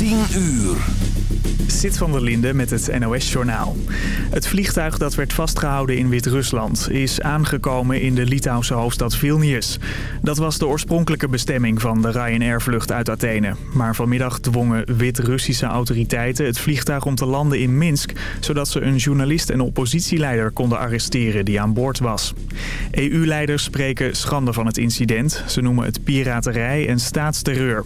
10 uur. Zit van der Linde met het NOS-journaal. Het vliegtuig dat werd vastgehouden in Wit-Rusland is aangekomen in de Litouwse hoofdstad Vilnius. Dat was de oorspronkelijke bestemming van de Ryanair-vlucht uit Athene. Maar vanmiddag dwongen Wit-Russische autoriteiten het vliegtuig om te landen in Minsk... zodat ze een journalist en oppositieleider konden arresteren die aan boord was. EU-leiders spreken schande van het incident. Ze noemen het piraterij en staatsterreur.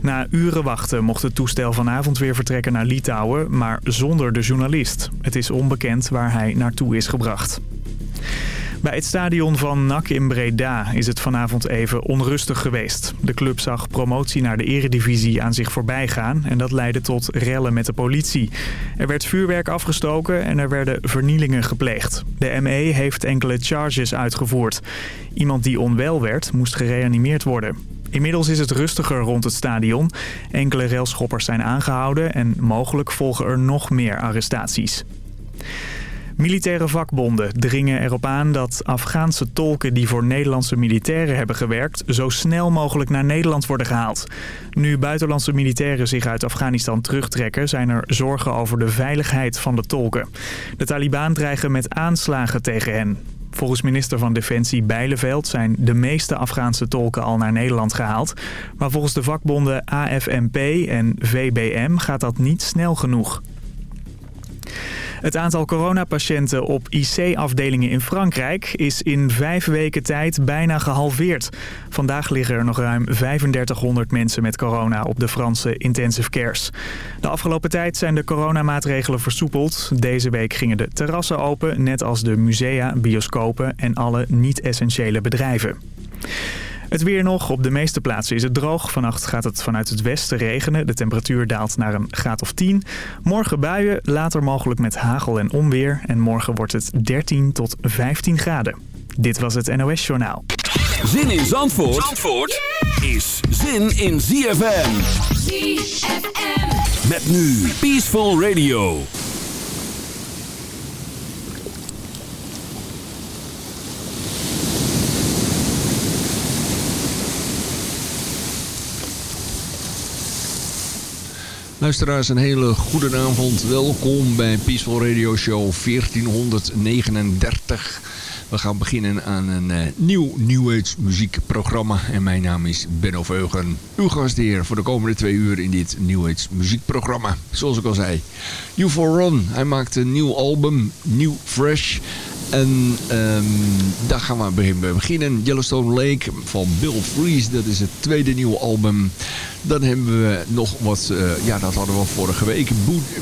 Na uren wachten mocht het toestel vanavond weer vertrekken naar Litouwen maar zonder de journalist. Het is onbekend waar hij naartoe is gebracht. Bij het stadion van NAC in Breda is het vanavond even onrustig geweest. De club zag promotie naar de eredivisie aan zich voorbij gaan en dat leidde tot rellen met de politie. Er werd vuurwerk afgestoken en er werden vernielingen gepleegd. De ME heeft enkele charges uitgevoerd. Iemand die onwel werd moest gereanimeerd worden. Inmiddels is het rustiger rond het stadion. Enkele railschoppers zijn aangehouden en mogelijk volgen er nog meer arrestaties. Militaire vakbonden dringen erop aan dat Afghaanse tolken die voor Nederlandse militairen hebben gewerkt... zo snel mogelijk naar Nederland worden gehaald. Nu buitenlandse militairen zich uit Afghanistan terugtrekken... zijn er zorgen over de veiligheid van de tolken. De Taliban dreigen met aanslagen tegen hen. Volgens minister van Defensie Bijleveld zijn de meeste Afghaanse tolken al naar Nederland gehaald. Maar volgens de vakbonden AFNP en VBM gaat dat niet snel genoeg. Het aantal coronapatiënten op IC-afdelingen in Frankrijk is in vijf weken tijd bijna gehalveerd. Vandaag liggen er nog ruim 3500 mensen met corona op de Franse intensive cares. De afgelopen tijd zijn de coronamaatregelen versoepeld. Deze week gingen de terrassen open, net als de musea, bioscopen en alle niet-essentiële bedrijven. Het weer nog. Op de meeste plaatsen is het droog. Vannacht gaat het vanuit het westen regenen. De temperatuur daalt naar een graad of 10. Morgen buien, later mogelijk met hagel en onweer. En morgen wordt het 13 tot 15 graden. Dit was het NOS Journaal. Zin in Zandvoort, Zandvoort is zin in ZFM. ZFM. Met nu Peaceful Radio. Luisteraars, een hele goede avond. Welkom bij Peaceful Radio Show 1439. We gaan beginnen aan een uh, nieuw New Age muziekprogramma. En mijn naam is Benno Veugen, uw gastheer voor de komende twee uur in dit New Age muziekprogramma. Zoals ik al zei, You for Run. Hij maakt een nieuw album, New Fresh. En um, daar gaan we beginnen. Yellowstone Lake van Bill Fries. Dat is het tweede nieuwe album. Dan hebben we nog wat... Uh, ja, dat hadden we vorige week.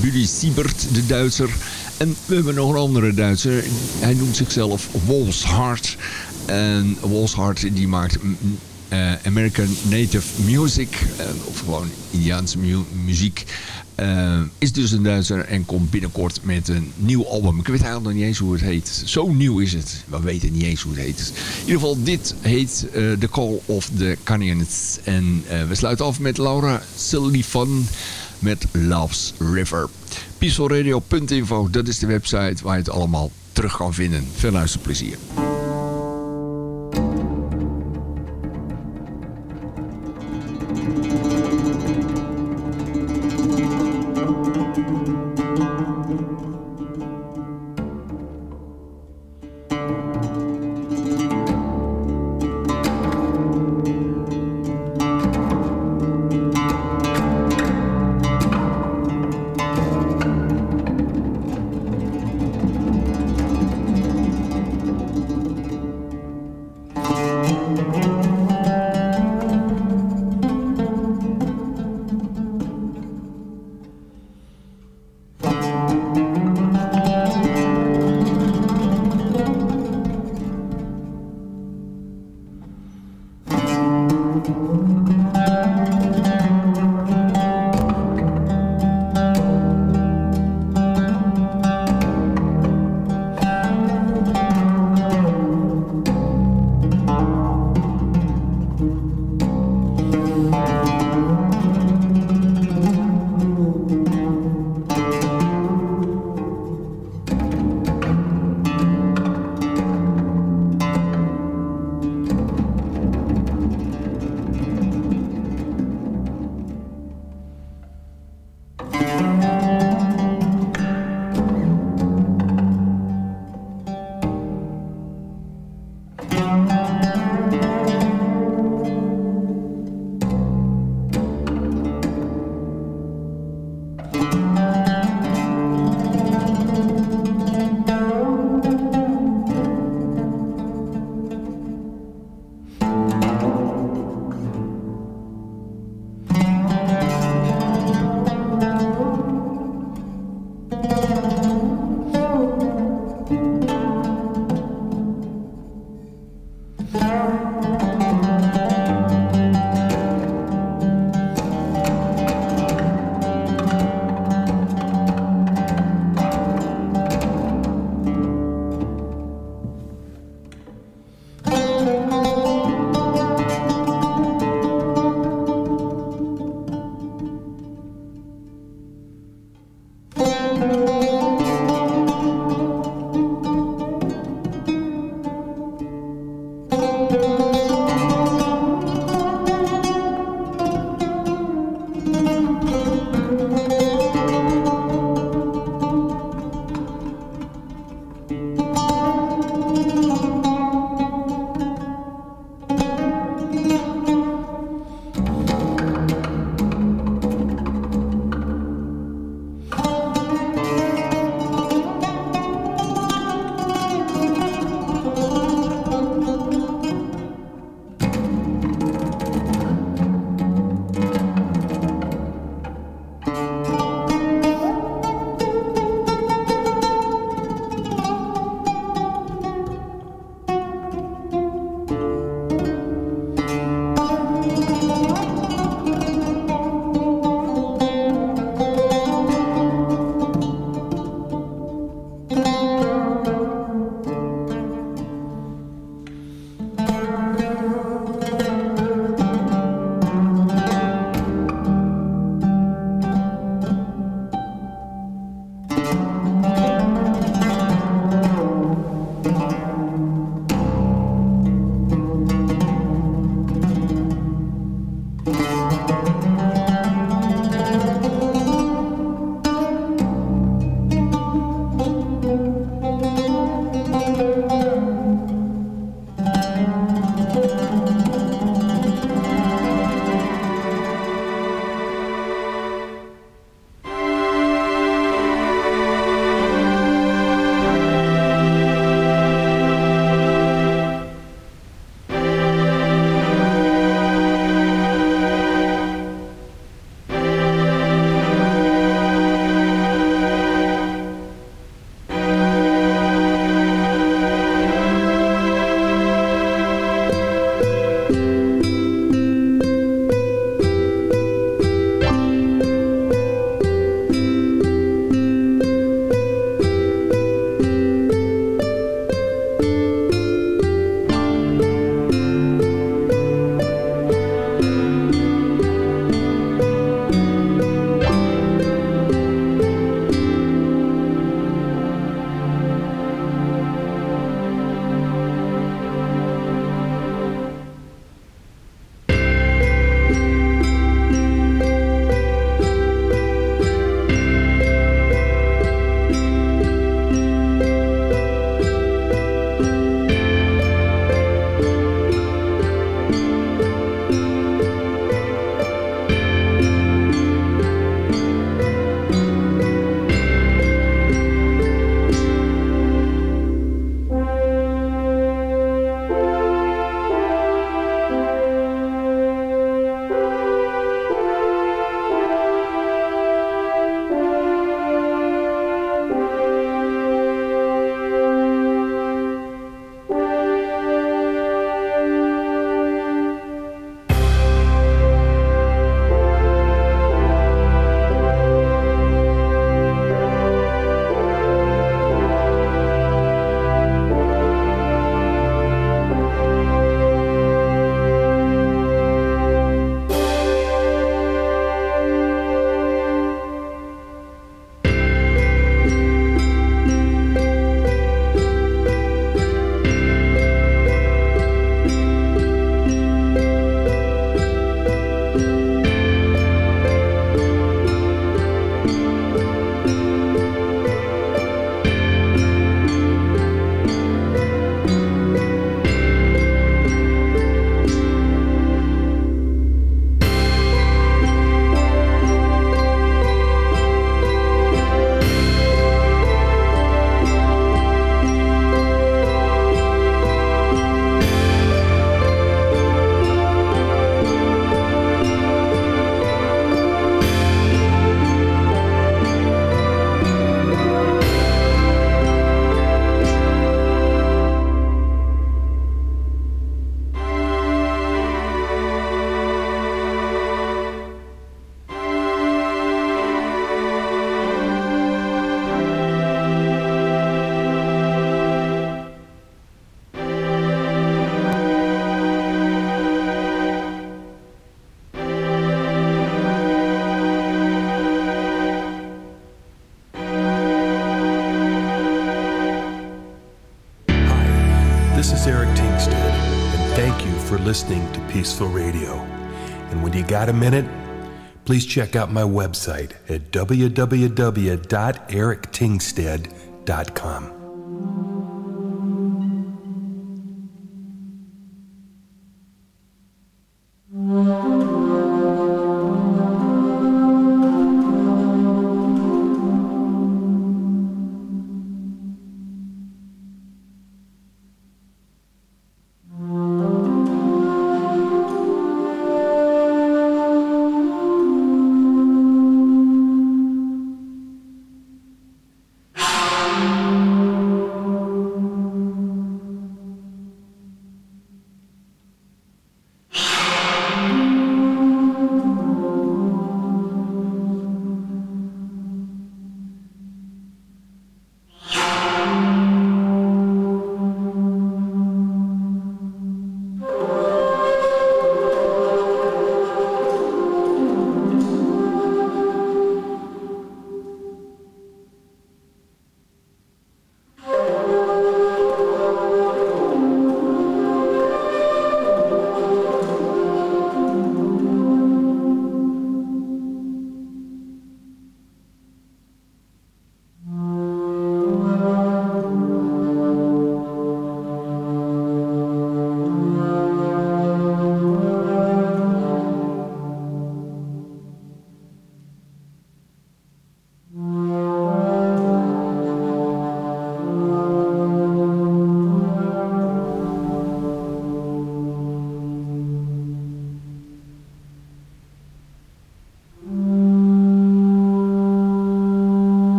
Buddy Siebert, de Duitser. En we hebben nog een andere Duitser. Hij noemt zichzelf Wolfshart. En Wolfshart die maakt... Uh, American Native Music. Of gewoon Indiaanse mu muziek. Uh, is dus een Duitser en komt binnenkort met een nieuw album. Ik weet eigenlijk nog niet eens hoe het heet. Zo nieuw is het. We weten niet eens hoe het heet. In ieder geval, dit heet uh, The Call of the Canyons. En uh, we sluiten af met Laura Sullivan met Love's River. Peacefulradio.info, dat is de website waar je het allemaal terug kan vinden. Veel luisterplezier. for Peaceful Radio. And when you got a minute, please check out my website at www.erictingstead.com.